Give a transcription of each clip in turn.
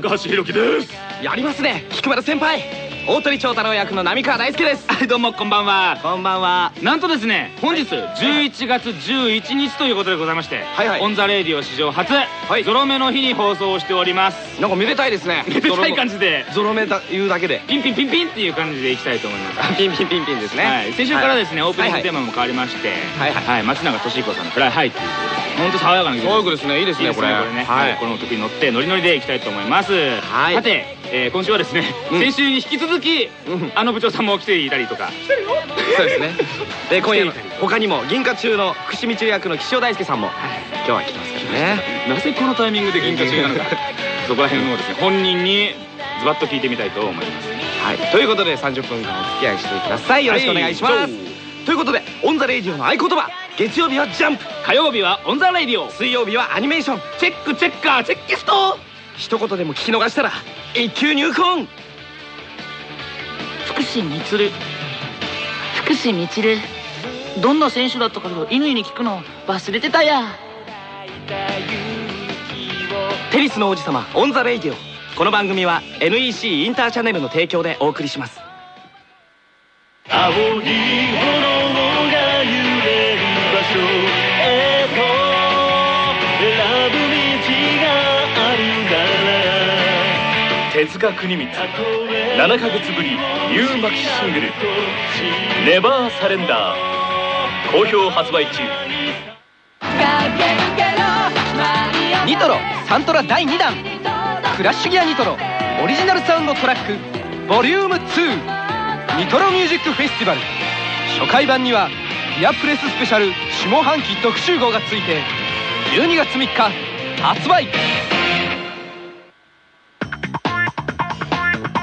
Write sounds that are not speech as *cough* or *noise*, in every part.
高橋広樹です。やりますね。菊丸先輩。鳳長太郎役の浪川大輔です。はいどうもこんばんは。こんばんは。なんとですね本日11月11日ということでございましてはいはい。オンザレイディオ史上初い。ゾロ目の日に放送をしております。なんかめでたいですね。めでたい感じで。ゾロ目だって言うだけで。ピンピンピンピンっていう感じでいきたいと思います。*laughs* ピンピンピンピンですね。はい、先週からですね、はい。オープニングテーマも変わりまして、はいはい。はい、松永俊彦さんの「フライハイ」っていう本当爽やかな曲そうですね。いいですねこれいいですねこれ。ね、はい。この曲に乗ってノリノリでいきたいと思います、はい。さて、えー今週はですね、うん。先週に引き続き、うん。あの部長さんも来ていたりとか。そうですね。*laughs* で今夜の他にも銀華中の福士ミチル役の岸尾大輔さんも今日は来てますからね。なぜこのタイミングで銀華中なのか。*laughs* そこら辺をですね本人にズバッと聞いてみたいと思います。はい。ということで30分間お付き合いしてください。よろしくお願いします、はいということでオンザレイディオの合言葉。月曜日はジャンプ。火曜日はオンザレイディオ。水曜日はアニメーション。チェックチェッカーチェッキスト一言でも聞き逃したら一級入魂。福士ミチル。福士ミチルどんな選手だったかと乾に聞くの忘れてたや。テニスの王子様オンザレイディオ。この番組は NEC インターチャネルの提供でお送りします。青い炎手塚国光。7ヶ月ぶりニューマキシングル「ネバーサレンダー」好評発売中。ニトロサントラ第2弾。クラッシュギアニトロ。オリジナルサウンドトラック。ボリューム2ニトロミュージックフェスティバル。初回版にはディアプレススペシャル下半期特集号がついて。12月3日発売。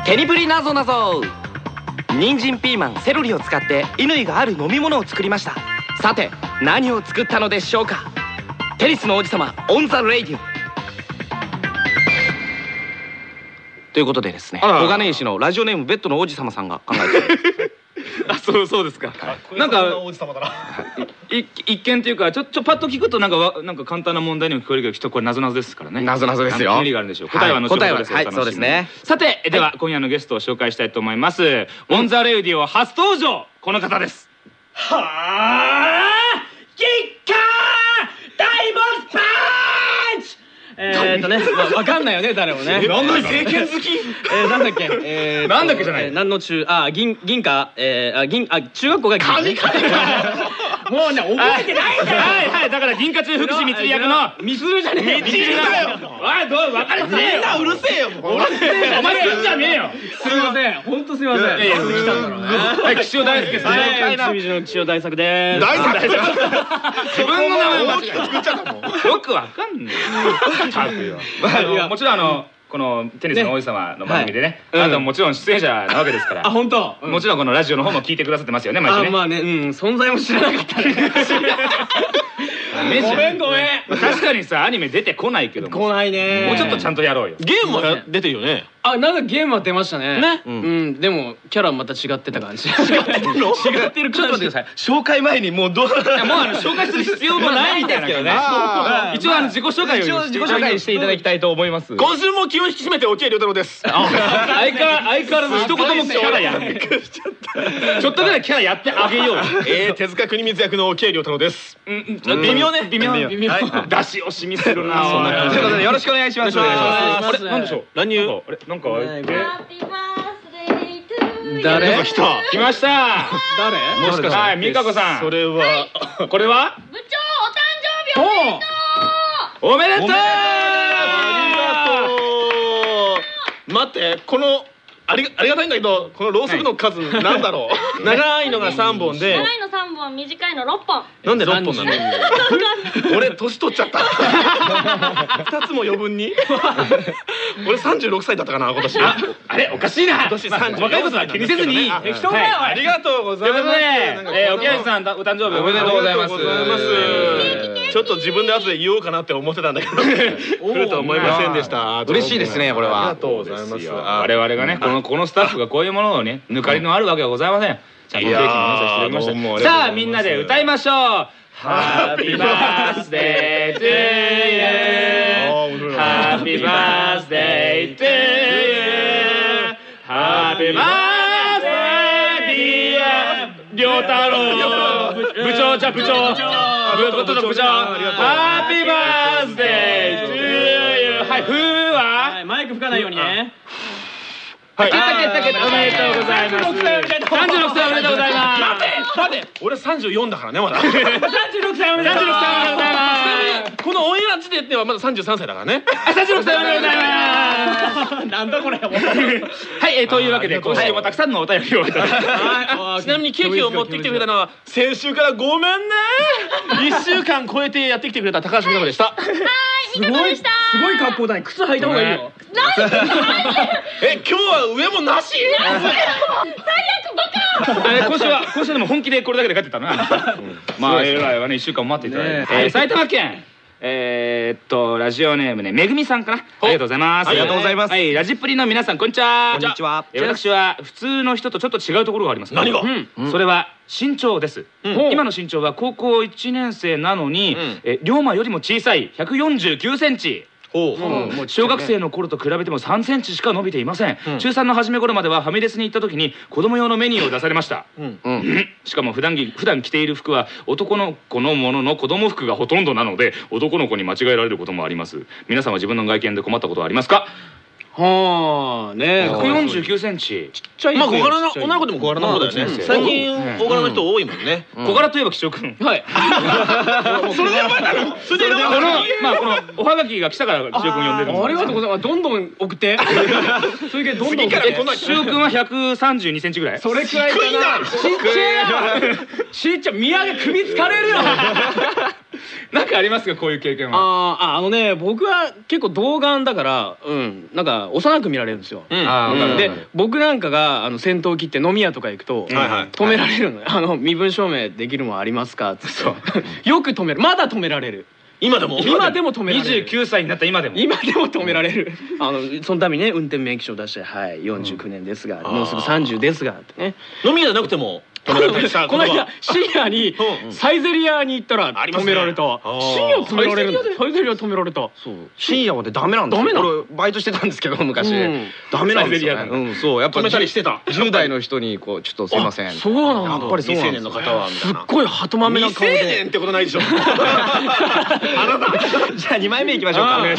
テニプリなぞなぞ。人参ピーマンセロリを使って乾がある飲み物を作りました。さて何を作ったのでしょうか。テニスの王子様オン・ザ・レイディオ。ということでですね小金井市のラジオネームベッドの王子様さんが考えて *laughs* あそうそうですか、なんかい一見というかちょちょパッと聞くとなんかわなんか簡単な問題にも聞こえるけどきっとこれ謎々ですからね。謎々ですよ。何かひねりがあるんでしょう。答えは後ほど答えはですはいそうですね。さてでは今夜のゲストを紹介したいと思います。オンザレイディオ初登場この方です。はあキッカー大ボスパンチ！えーっとね、まあわかんないよね、誰もね。なんだ政権好き？えー、なんだっけ、えー、なんだっけじゃないえー何の中、あ、銀、銀貨、えー、あ、銀、あ、中学校が。もうね、覚えてないんだよ。はいはいだから銀河中福士光役のミスるじゃねえよ。みちるだよおいどう分かれてねえようるせえよお前すんじゃねえよすみません、本当すみません。いやいや来たんだろうね。はい岸尾大輔さんはい、岸見の岸尾大作です。大作自分の名前大きく作っちゃったもんえよくわかんねえもちろんあのこのテニスの王子様の番組でね。はい。あなたももちろん出演者なわけですから。あ、本当。もちろんこのラジオの方も聞いてくださってますよね毎あ、週ねまあね、うん、存在も知らなかったね。*laughs* ねごめんごめん。確かにさアニメ出てこないけども。来ないね。もうちょっとちゃんとやろうよ。ゲームは出てるよね。あ、なんかゲームは出ましたね。ね。うん、でもキャラまた違ってた感じ。*laughs* 違ってるの？違ってるちょっと待ってください。紹介前にもうどうもうあの紹介する必要もないみたいなですけどね一応あの自己紹介を一応自己紹介していただきたいと思います。今週も気を引き締めておけりょうたろうです。*laughs* 相変わ相変わらず一言もキャラやらないちょっとぐらいキャラやってあげようよ。えー手塚国光役のおけりょうたろうです。うんうん微妙ね。微妙微妙。はい。出し惜しみするな。そんな感じ。とい。うことでよろしくお願いします。よろしくお願いします。あれなんでしょう？乱入？あれ？なんか誰？来た。来ました。誰？もしかして。はい美香子さん。それは？これは？部長お誕生日おめでとおめでとう。ありがとう。待ってこのありありがたいんだけどこのろうそくの数なんだろう？*laughs* 長いのが3本うで。長いの3本短いの6本。なんで6本なの？俺年取っちゃった。*laughs* 2つも余分に。*laughs* 俺36歳だったかな今年。ああれ？おかしいな。今年34若いことは気にせずに。あ適当だよ。はい。ありがとうごということでざいますえーおきやじさんお誕生日おめでとうございます。ありがとうございます。ちょっと自分で後で言おうかなって思ってたんだけど。来るとは思いませんでした。嬉しいですねこれは。ありがとうございます。我々がねこのこのスタッフがこういうものをね抜かりのあるわけはございません。ちゃんと定期に皆さんしていた。だきまいやーどうもあしたさりがとうございますあみんなで歌いましょう。Happy birthday to you. Happy birthday to you. Happy birthday dear. 良太郎。部長じゃ部長。部長部長。Happy birthday to you. はいふーはマイク吹かないようにねはい、おめでとうございます。三十六歳おめでとうございます。待て俺34だからねまだ。36歳おめでとう。三十六歳おめでとうございます。このオンエア時点ではまだ33歳だからね。三十六歳おめでとうございます。*laughs* なんだこれ。*laughs* はい、えーというわけで今週もたくさんのお便りをいただきま *laughs* ちなみにケーキを持ってきてくれたのは先週からごめんね。1週間超えてやってきてくれた高橋美奈子でした。すごいした。すごい格好だね。靴履いた方がいいよ。え今日は上もなし？えー今週は今週でも本気でこれだけで帰ってたな。まあえらいはね一週間待っていただいて。えー埼玉県。えーっとラジオネームねめぐみさんかな。ありがとうございます。ありがとうございますはいラジっぷりの皆さんこんにちは。こんにちはえー私は普通の人とちょっと違うところがあります。何がうんそれは身長です。今の身長は高校1年生なのに、え龍馬よりも小さい149センチ。もう。小学生の頃と比べても3センチしか伸びていません、中3の初め頃まではファミレスに行った時に子供用のメニューを出されました、うん。しかも普段着普段着ている服は男の子のものの子供服がほとんどなので男の子に間違えられることもあります。皆さんは自分の外見で困ったことはありますか？はあね149センチ。ちゃいまあ小柄な女の子でも小柄な方だよね。まあ最近小柄な人多いもんね。小柄といえば岸尾君。はい。*laughs* それでやばいだろそれでやばいこの？まあこのおはがきが来たから岸尾君呼んでるんですありがとうございます。*laughs* *laughs* どんどん送って。それでどんどん送って。岸尾君は132センチぐらい。それくらいかな。ちっちゃいな。ちっちゃい。宮毛首疲れるよ *laughs* なんかありますかこういう経験は？あーああのね僕は結構童顔だからうん。なんか幼く見られるんですよ、うん。で僕なんかがあの先頭切って飲み屋とか行くと、はいはい。止められるの。よあの身分証明できるもんありますか？っつって *laughs* よく止める。まだ止められる。今でも？今でも止められる。29歳になった今でも？今でも止められる。あのそのためにね運転免許証出して「はい49年ですが、もうすぐ30ですが」ってね。飲み屋じゃなくても？止められたりしたこの間 *laughs* 深夜にうん。サイゼリアに行ったら止められた。深夜止められるの。サイゼリア止められた。そう。深夜までダメなんですよ。ダメなの。俺バイトしてたんですけど昔、うん。ダメなんですよ、ね、サイゼリアうんそう。やっぱ止めたりしてた。10代の人にこうちょっとすいません。そうなんだ。やっぱり未成年の方はすっごい鳩豆な顔未成年でってことないでしょ。*laughs* じゃあ2枚目いきましょうか。*laughs* はい。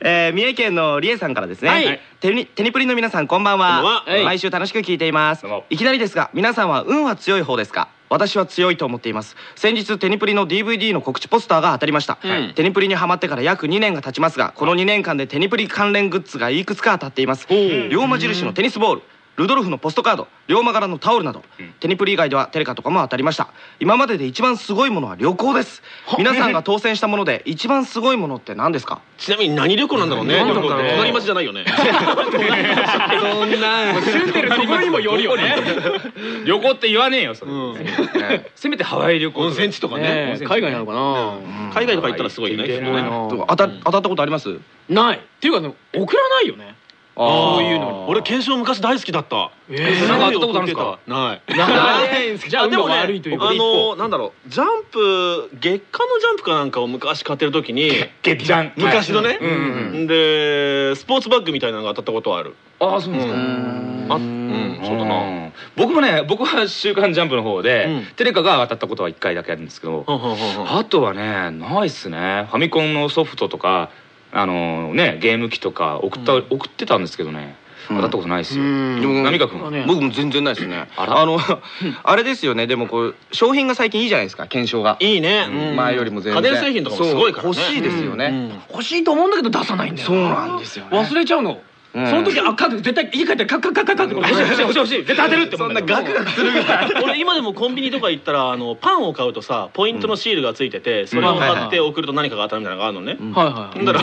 えー三重県のりえさんからですね。はい。テニテニプリの皆さんこんばんは。こんばんは。はい。毎週楽しく聞いています。いきなりですが皆さんは運は強い方ですか？私は強いと思っています。先日テニプリの DVD の告知ポスターが当たりました、はい。テニプリにハマってから約2年が経ちますがこの2年間でテニプリ関連グッズがいくつか当たっています。龍馬印のテニスボールルドルフのポストカード龍馬柄のタオルなど、テニプリ以外ではテレカとかも当たりました。今までで一番すごいものは旅行です。皆さんが当選したもので一番すごいものって何ですか？ちなみに何旅行なんだろうね隣町じゃないよね。そんな住んでるとこにもよるよね。*laughs* 旅行って言わねえよそれ。うん。*laughs* せめてハワイ旅行温泉地とかね。海外なのかな？海外とか行ったらすごいよね当た当たったことあります？ない。っていうかね送らないよねそういうの。に俺検証昔大好きだった。えー。なんか？当たったことあるんですか？ない。ない。じゃあでもね悪いというかあのなんだろう。ジャンプ月刊のジャンプかなんかを昔買ってる時に月刊。昔のね。うんうんでスポーツバッグみたいなのが当たったことはある。ああそうですか。あうんそうだな。うん僕もね僕は「週刊ジャンプ」の方で、うん。テレカが当たったことは1回だけあるんですけど、あとはねないっすね。ファミコンのソフトとかあのねゲーム機とか送った、送ってたんですけどね。当たったことないっすよ、でも浪川君はね僕も全然ないですね。あら？あの *laughs* あれですよね。でもこう商品が最近いいじゃないですか検証が。いいね。うん。前よりも全然。家電製品とかもすごいからね。欲しいですよね、うん。欲しいと思うんだけど出さないんだよそうなんですよね。忘れちゃうの。うんその時あ書く絶対家帰ってカッカッカッカッカッって欲しい欲しい欲しい欲しい絶対当てるって思うんだけどガクガクするぐらい俺今でもコンビニとか行ったらあのパンを買うとさポイントのシールがついててそれを買って送ると何かが当たるみたいなのがあるのねはいはいほんだら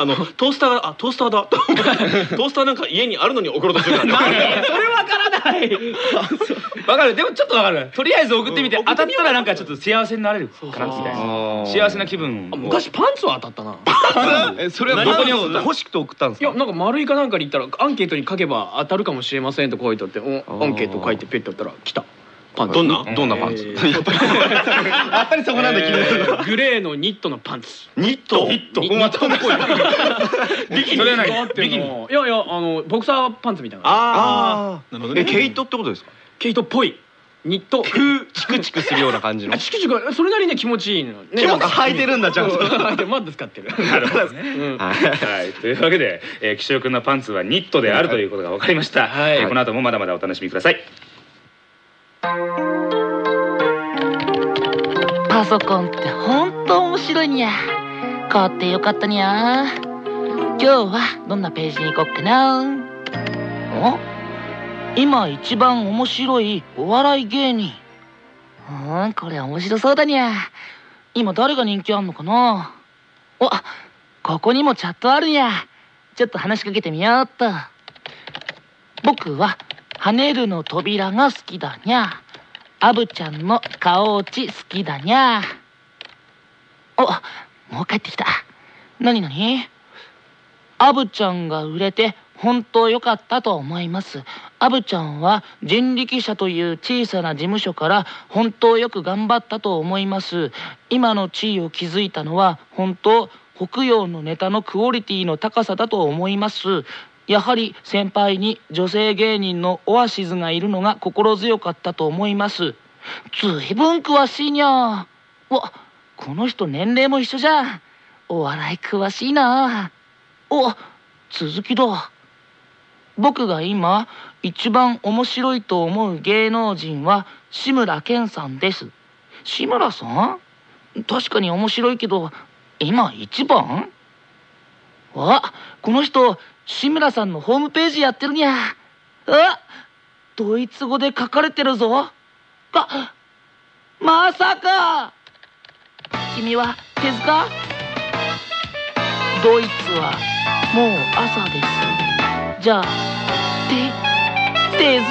あのトースターがあトースターだと思ってトースターなんか家にあるのに送ろうとするからそれわからないわかるでもちょっとわかるとりあえず送ってみて当たったらなんかちょっと幸せになれるかなみたいな幸せな気分昔パンツは当たったなえそれはどこに欲しくて送ったんですかいやなんか丸いかなんかに行ったらアンケートに書けば当たるかもしれませんと書いてあっておアンケート書いてペッてやったら来た。パンツどんなどんなパンツ？えーやっぱりやっぱりそこなんだ気になるグレーのニットのパンツ。ニット？ニット。ニニット。っぽいビキニ？それは何ってビキニ。いやいやあのボクサーパンツみたいな。ああなるほどね。え毛糸ってことですか？毛糸っぽいニットチクチクするような感じの？あチクチクそれなりに気持ちいいのね。気持ち履いてるんだちゃんと。履いてまだ使って。る *laughs* なるほどね。うん。はい、というわけで、えー、岸尾くんのパンツはニットであるということが分かりました、はい。えーこの後もまだまだお楽しみください。パソコンってほんと面白いにゃ。買ってよかったにゃ。今日はどんなページに行こっかな。お？今一番面白いお笑い芸人。うんこれ面白そうだにゃ。今誰が人気あんのかな？おここにもチャットあるにゃ。ちょっと話しかけてみようっと。僕は跳ねるの扉が好きだにゃ。アブちゃんの顔落ち好きだにゃ。おもう帰ってきた。何何？アブちゃんが売れて本当良かったと思います。アブちゃんは人力車という小さな事務所から本当よく頑張ったと思います。今の地位を築いたのは本当北洋のネタのクオリティの高さだと思います。やはり先輩に女性芸人のオアシズがいるのが心強かったと思います。ずいぶん詳しいにゃわこの人年齢も一緒じゃ。んお笑い詳しいなお続きだ僕が今一番面白いと思う芸能人は志村けんさんです。志村さん？確かに面白いけど今一番？あこの人志村さんのホームページやってるにゃ。あドイツ語で書かれてるぞ。あまさか！君は手塚？ドイツはもう朝です。じゃあ手手塚。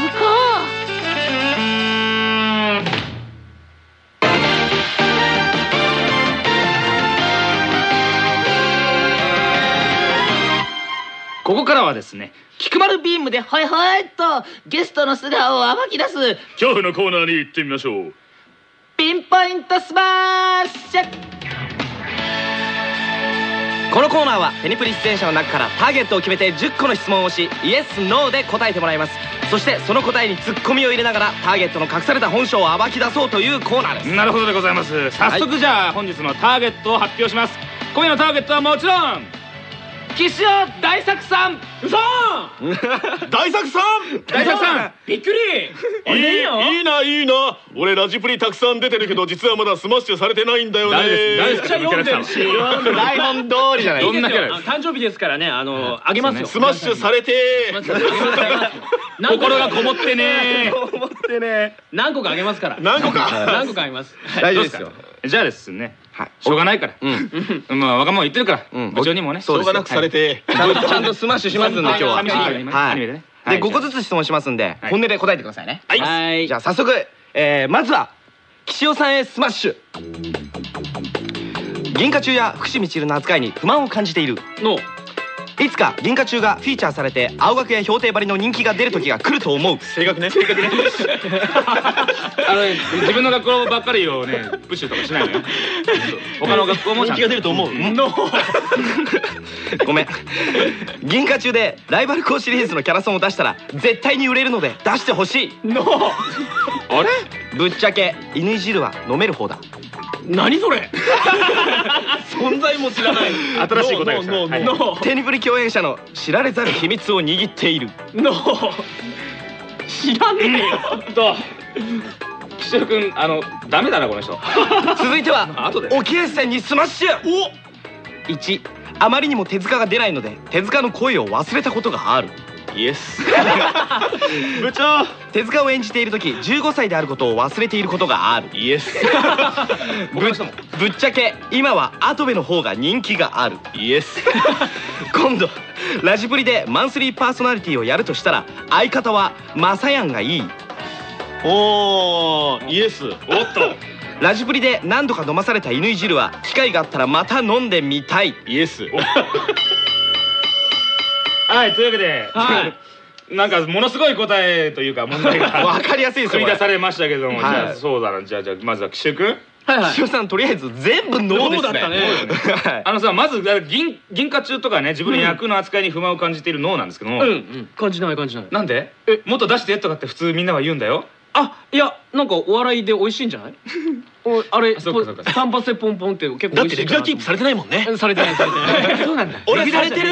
ここからはですね菊丸ビームではいはいっとゲストの素顔を暴き出す。恐怖のコーナーに行ってみましょう。ピンポイントスマッシュこのコーナーはテニプリ出演者の中からターゲットを決めて10個の質問をしイエス・ノーで答えてもらいます。そしてその答えにツッコミを入れながらターゲットの隠された本性を暴き出そうというコーナーです。なるほどでございます。早速じゃあ本日のターゲットを発表します。今夜のターゲットはもちろん岸尾大作さん嘘 *laughs* 大作さん！大作さん *laughs* びっくり！いいいいないいな。俺ラジプリたくさん出てるけど実はまだスマッシュされてないんだよね。誰です誰です。めっちゃ読んでる。し台本通りじゃないどんなキャラですあ誕生日ですからねあのあげますよ。スマッシュされて。*laughs* 心がこもって。ね思ってね。何個かあげますから。何個か。何個かあげます。大丈夫ですよ。じゃあですねはい。しょうがないから。うん。まあわがまま言ってるから。うん。部長にもね。そうですよしょうがなくされて。ちゃんとちゃんとスマッシュしますんで今日は。はい。でねで5個ずつ質問しますんではい。本音で答えてくださいね。はい。はい。じゃあ早速えーまずは岸尾さんへスマッシュ。銀華中や福士ミチルの扱いに不満を感じている。のいつか銀華中がフィーチャーされて青学や氷帝ばりの人気が出る時が来ると思う。正確ね。正確ね。あのね自分の学校ばっかりをねプッシュとかしないのよ。他の学校も人気が出ると思う。ごめん。銀河中でライバル校シリーズのキャラソンを出したら絶対に売れるので出してほしい。あれ？ぶっちゃけ犬汁は飲める方だ何それ？存在も知らない。新しい答えでした。のはい。テニプリ共演者の知られざる秘密を握っている。の知らねえよ。と。岸尾君あのダメだなこの人。続いては置鮎さんにスマッシュ。1あまりにも手塚が出ないので手塚の声を忘れたことがあるイエス部長手塚を演じている時15歳であることを忘れていることがある。イエスぶぶっちゃけ今は跡部の方が人気がある。イエス今度ラジプリでマンスリーパーソナリティをやるとしたら相方はマサヤンがいい。おーイエスおっと。*laughs* ラジプリで何度か飲まされた犬汁は機会があったらまた飲んでみたい。イエスはいというわけで、はい。*laughs* なんかものすごい答えというか問題が *laughs* わかりやすいです繰より出されましたけども、はい。じゃあそうだな。じゃあじゃあまずは岸君。はいはい。塩さんとりあえず全部ノーですね。ノーだったね。はい。あのさまず銀銀貨中とかね自分の役の扱いに不満を感じている脳なんですけども、うんうん。感じない感じない。なんで？え？もっと出してとかって普通みんなは言うんだよあいやなんかお笑いで美味しいんじゃない？*laughs* おあれあそうかそうか。単発でポンポンって結構だって美味しいかなレギュラーキープされてないもんね。されてないされてない。そうなんだ *laughs* 俺されてる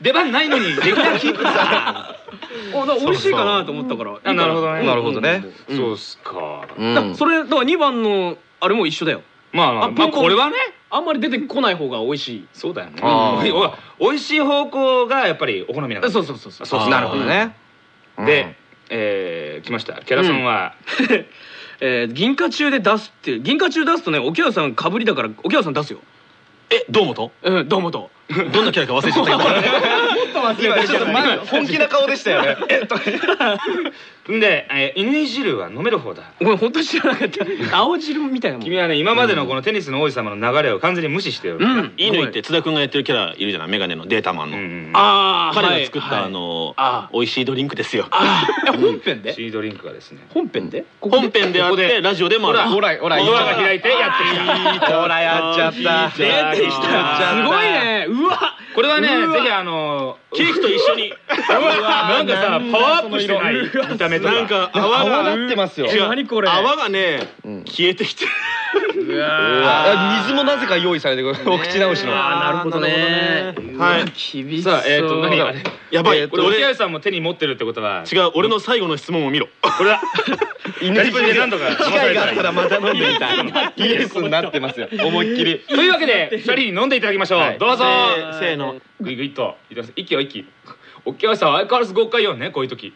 出番ないのにレギュラーキープさ *laughs* おだから美味しいかなと思ったから。あなるほどね。なるほどね。うん。そうっすか。うんだからそれだから2番のあれも一緒だよ。まあまあまああピンポン。これはね。あんまり出てこない方が美味しい。そうだよね。あーおおいしい方向がやっぱりお好みなんだそうそうそうそう。そうそうなるほどね。で、えー、来ました。キャラソンは、*laughs* えー銀貨中で出すって銀貨中出すとね沖縄さんかぶりだから沖縄さん出すよ。えどうもとうんどうもとどんなキャラか忘れちゃったけど *laughs* 今ちょっとま本気な顔でしたよね。*laughs* えっとんで、えー、犬汁は飲める方だ。ごめん本当知らなかった。青汁みたいなもん。君はね今までのこのテニスの王子様の流れを完全に無視してるうん。乾って津田君がやってるキャラいるじゃない？メガネのデータマンの。うんうんああ彼が作ったあのあ美味しいドリンクですよ。あ本編で？シードリンクがですね。本編で？本編であってラジオでもある。ほらほらドアが開いてやってきた。ほらやっちゃった。出てきた。すごいね。うわ。これはねぜひあのケーキと一緒に。なんかさパワーアップしてない？見た目とか。なんか泡泡が立ってますよ。違う。何これ？泡がねうん。消えてきてうわあ水もなぜか用意されてるお口直しの。なるほどね。はい。厳しさあえっ、と何あれやばい。これ落俺合さんも手に持ってるってことは？違う俺の最後の質問を見ろ。これは？ラジプリで何とか機会があったらまた飲んでみたいイエスになってますよ。*laughs* 思いっきり。というわけで二人に飲んでいただきましょう、はい。どうぞ。せーの。グイグイっと。いきます。息を息沖合さん相変わらず豪快よねこういう時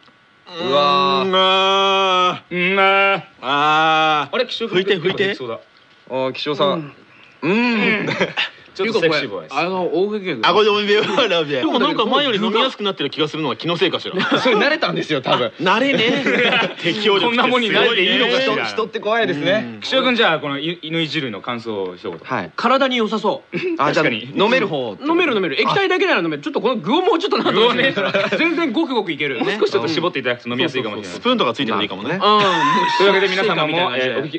うわー。あうん。あああれ気象拭いて拭いて。そうだ。あー岸尾さん。うんちょっとセクシーボイス。あの大掛けあごでもでもなんか前より飲みやすくなってる気がするのは気のせいかしら。*laughs* それ慣れたんですよ多分。*laughs* 慣れね *laughs* 適応力こんなもんに慣れていいのかしら人人って怖いですね。気象君じゃあこのい犬い汁の感想を一言。はい。体に良さそう。あ確かに。飲める方飲める。飲める。液体だけなら飲める。ちょっとこの具をもうちょっとなんとね。全然ごくごくいけるもう少しちょっと絞っていただくと飲みやすいかもしれない。スプーンとかついてるといいかもね。うん。というわけで皆様も、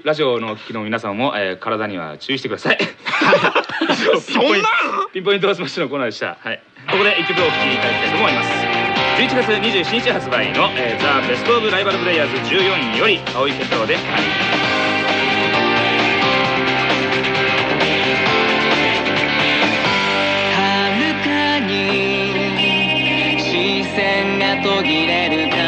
ラジオのお聞きの皆様も、えー体には注意してください。そんなピンポイントスマッシュのコーナーでした。はい。ここで一曲お聴きいただきたいと思います。11月27日発売の、えー、ザ・ベスト・オブ・ライバル・プレイヤーズ14位より葵剣太郎で「遥かに視線が途切れる彼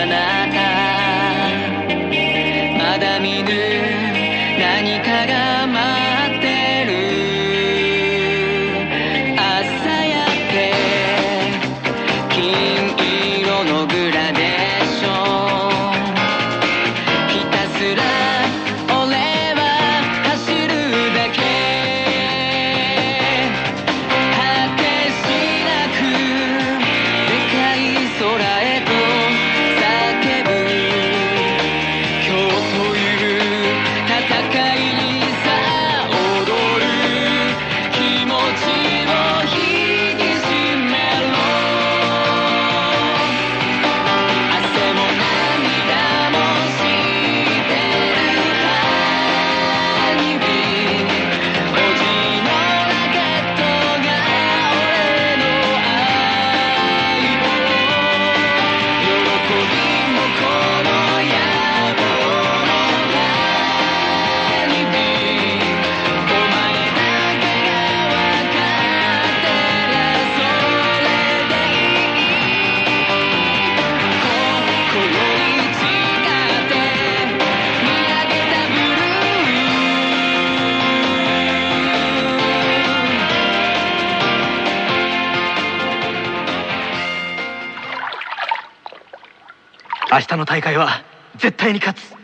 明日の大会は絶対に勝つ。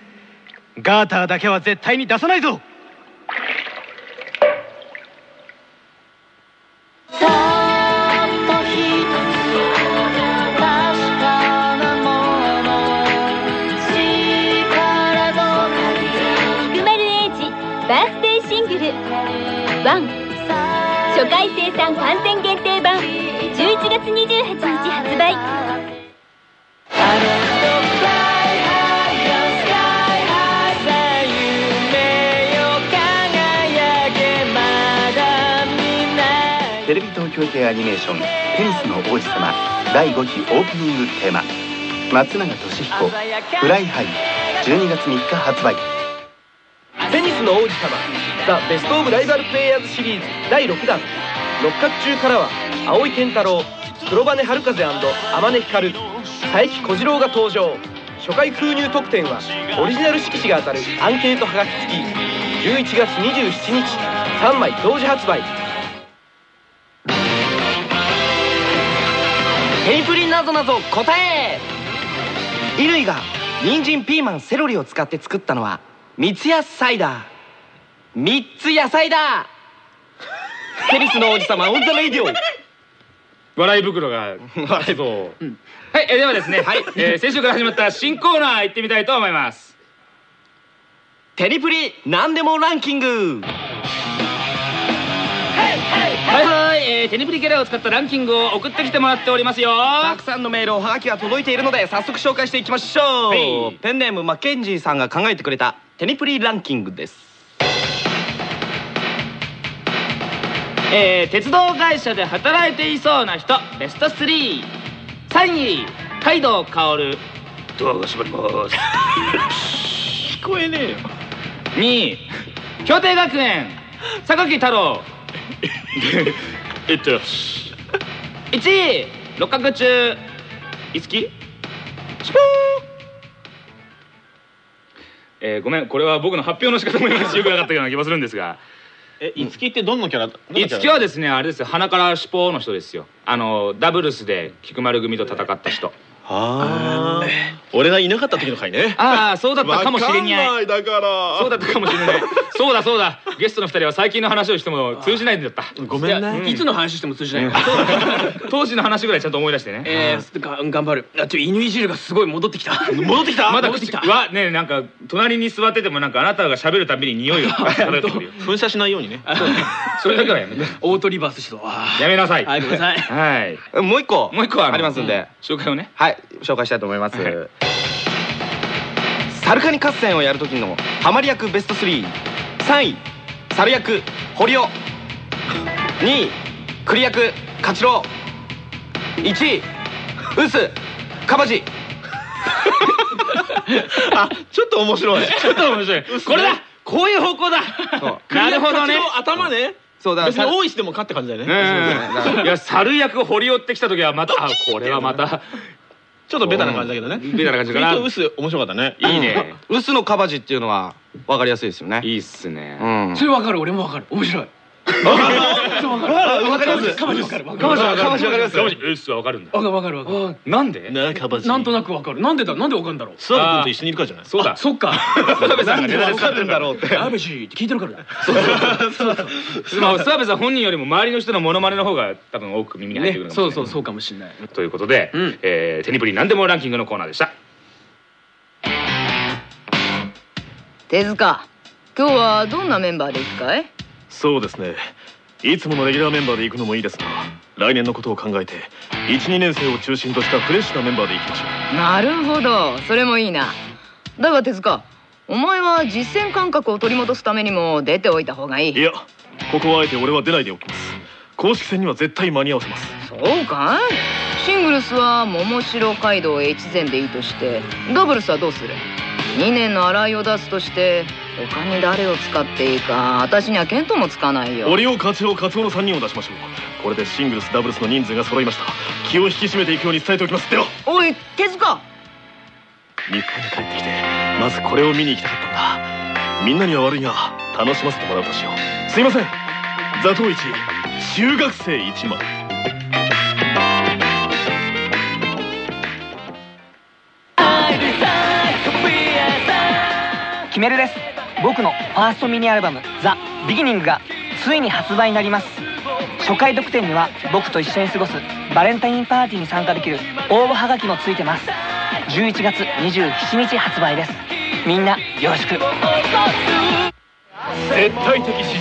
ガーターだけは絶対に出さないぞ。テレビ東京系アニメーション「テニスの王子様」第5期オープニングテーマ。松永俊彦「フライハイ」12月3日発売。テニスの王子様ザ・ベスト・オブ・ライバル・プレイヤーズシリーズ第6弾。六角中からは葵剣太郎黒羽春風天根ヒカル佐伯虎次郎が登場。初回封入特典はオリジナル色紙が当たるアンケートはがき付き11月27日3枚同時発売。テニプリなぞなぞ答え。乾が人参ピーマンセロリを使って作ったのは三ツ矢サイダー。三つ野菜だテニスの王子様オンザレイディオ。笑い袋が。笑いそう、はい、えーではですね、はい。えー先週から始まった新コーナー行ってみたいと思います。テニプリなんでもランキングえーテニプリキャラを使ったランキングを送ってきてもらっておりますよ。たくさんのメールおはがきが届いているので早速紹介していきましょう、はい。ペンネームマッケンジーさんが考えてくれたテニプリランキングです。えー鉄道会社で働いていそうな人ベスト33位海道薫。ドアが閉まります。*laughs* 聞こえねえよ。2位京帝学園。榊太郎 *laughs* えっとよし1位六角中いつきえーごめんこれは僕の発表の仕方もいまいちよくなかったような気がするんですが。えいつきってどんなキャラ？どんなキャラ？いつきはですねあれですよ鼻から尻尾の人ですよ。あのダブルスで菊丸組と戦った人ああ俺がいなかった時の回ね。ああそうだったかもしれにゃい。わかんないだから。そうだったかもしれない。そうだそうだ。ゲストの二人は最近の話をしても通じないんだった。ごめんね。うん。いつの話しても通じない。よ当時の話ぐらいちゃんと思い出してね。えー、が頑張る。あちょ犬いじるがすごい戻ってきた。戻ってきた？まだ戻ってきた。口はねなんか隣に座っててもなんかあなたが喋るたびに匂いが *laughs* 漂ってくるよ。噴射しないようにね。それだけはやめて。オートリバースしそうあやめなさい。ーはいごめんなさい。はい。もう一個。もう一個はありますんで、紹介をね。はい紹介したいと思います、はい。サルカニ合戦をやる時のハマり役ベスト33位猿役堀尾。2位栗役勝郎。1位ウスカバジあちょっと面白い。ちょっと面白い。これだ。こういう方向だ。なるほどね。頭ね。そうだ別に大石でも勝って感じだようねん。いや猿役堀尾ってきた時はまたあこれはまたちょっとベタな感じだけどね。ベタな感じかな。栗と薄面白かったね。いいね。ウスのカバジっていうのは分かりやすいですよね。いいっすね。うん。それわかる。俺もわかる。面白いわかります。かまじわかるわかカバジカバジわかります。かまじ。うっすはわかるんだ。るわかるわかる。わかなんで？なんとなくわかるなんでだ？なんでわかるんだろう？諏訪部君と一緒にいるからじゃない？そうだ。あそっか。諏訪部さんがネタで分かるんだろうって。アベシーって聞いてるからだ。まあ諏訪部さん本人よりも周りの人のモノマネの方が多分多く耳に入ってくるそうそうそうかもしんない。ということで、テニプリなんでもランキングのコーナーでした。手塚今日はどんなメンバーで行くかい？そうですね。いつものレギュラーメンバーで行くのもいいですが来年のことを考えて12年生を中心としたフレッシュなメンバーで行きましょなるほど。それもいいな。だが手塚お前は実戦感覚を取り戻すためにも出ておいた方がいい。ういやここはあえて俺は出ないでおきます。公式戦には絶対間に合わせます。そうかい。シングルスは桃城街道越前でいいとしてダブルスはどうする？2年の洗いを出すとして他に誰を使っていいか私には見当もつかないよ。折尾課長カツオの3人を出しましょう。これでシングルスダブルスの人数が揃いました。気を引き締めていくように伝えておきます。ではおい手塚！日本に帰ってきてまずこれを見に行きたかったんだ。みんなには悪いが楽しませてもらうとしよう。すいません。座頭市中学生1枚。キメルです僕のファーストミニアルバム「ザ・ビギニングがついに発売になります。初回特典には僕と一緒に過ごすバレンタインパーティーに参加できる応募はがきもついてます。11月27日発売です。みんなよろしく。絶対的支持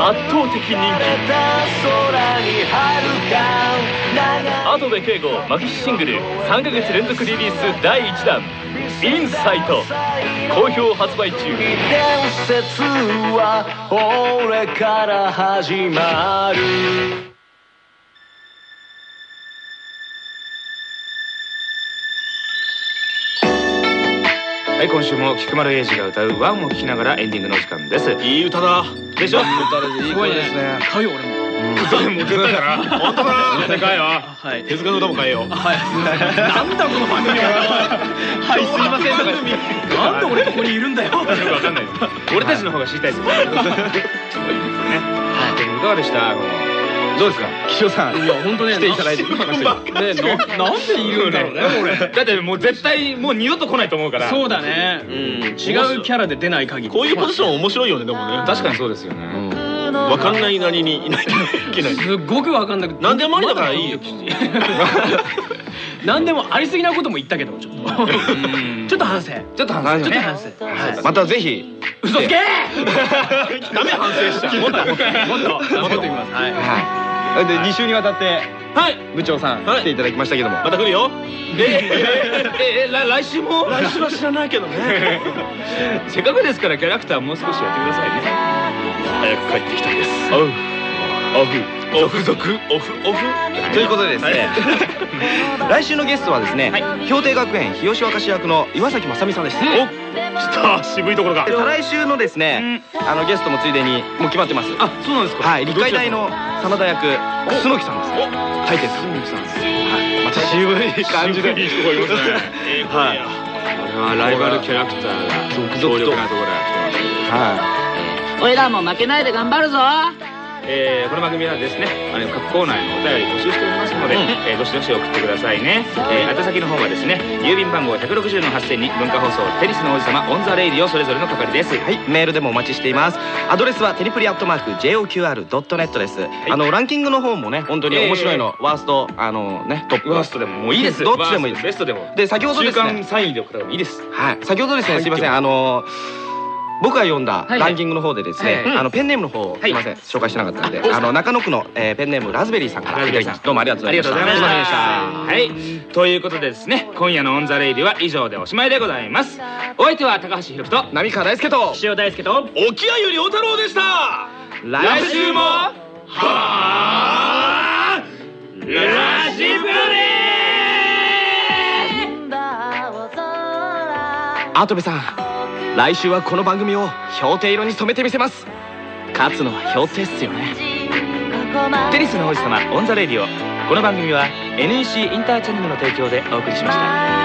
圧倒的人気。部敬吾マキシシングル3ヶ月連続リリース第1弾「インサイト」好評発売中。伝説は俺から始まる。はい今週も菊丸英二が歌う「ワンを聴きながらエンディングのお時間です。いい歌だ。でしょ？いい歌ですいい声で。すね。買うよ俺もそれもう絶対だな本当だ。絶対買えよはい。手塚の歌も買えよはい。なんだこの番組は。はいすいませんとか。なんで俺ここにいるんだよ。よくわかんない俺たちの方が知りたいです。はい。い。かがでした？どうですか？岸尾さん。いや本当ね来ていただいてねななんでいるんだろうね俺。だってもう絶対もう二度と来ないと思うから。そうだね。うん。違うキャラで出ない限り。こういうポジション面白いよねでもね。確かにそうですよねわかんないなりにいないといけない。すっごくわかんなくて。何でもありだからいいよ。何でもありすぎなことも言ったけどちょっと。ちょっと反省。ちょっと反省。ちょっと反省。はい。またぜひ。嘘つけ！ダメ反省しちゃうもっともっと。もっときます。はい。はい。で2週にわたってはい。部長さん来ていただきましたけども。また来るよ。えええ来来週も？来週は知らないけどね。*laughs* せっかくですからキャラクターもう少しやってくださいね早く帰ってきたいです。おう。オフ続々オフオフということでですね、*laughs* 来週のゲストはですね、氷定学園日吉若市役の岩崎正美さんです。お来た。渋いところが。来週のですね、あのゲストもついでにもう決まってます。あそうなんですか。はい、立海大の真田役楠さんです。大典さん。はい、また渋い感じで。いい人がいますね。はい。これはライバルキャラクターが強力なところが来てます。はおいらも負けないで頑張るぞ。えーこの番組はですねあの各コーナーへのお便り募集しておりますので、えーどしどし送ってくださいね、えー宛先の方はですね郵便番号160の8000に文化放送テニスの王子様 on the Radio それぞれの係です。い。はい、メールでもお待ちしています。アドレスはテニプリアットマーク JOQR.net です。あのランキングの方もね、本当に面白いの、ワーストあのねトップ。ワーストでももういいです。どっちでもいいです。ベストでも。で先ほどですね。週間3位で送った方がいいです。はい、先ほどですね、すいません、あの僕が読んだランキングの方でですね、あのペンネームの方、すいません、紹介しなかったんで、あの中野区の、えーペンネームラズベリーさんから。どうもありがとうごあざいました。ははい。ということでですね今夜の on the Radio は以上でおしまいでございます。お相手は高橋広樹と浪川大輔と岸尾大輔と置鮎龍太郎でした。来週もはあラジブ跡部さん、来週はこの番組を氷帝色に染めてみせます。勝つのは氷帝っすよね。テニスの王子様 on the Radio この番組は NEC インターチャネルの提供でお送りしました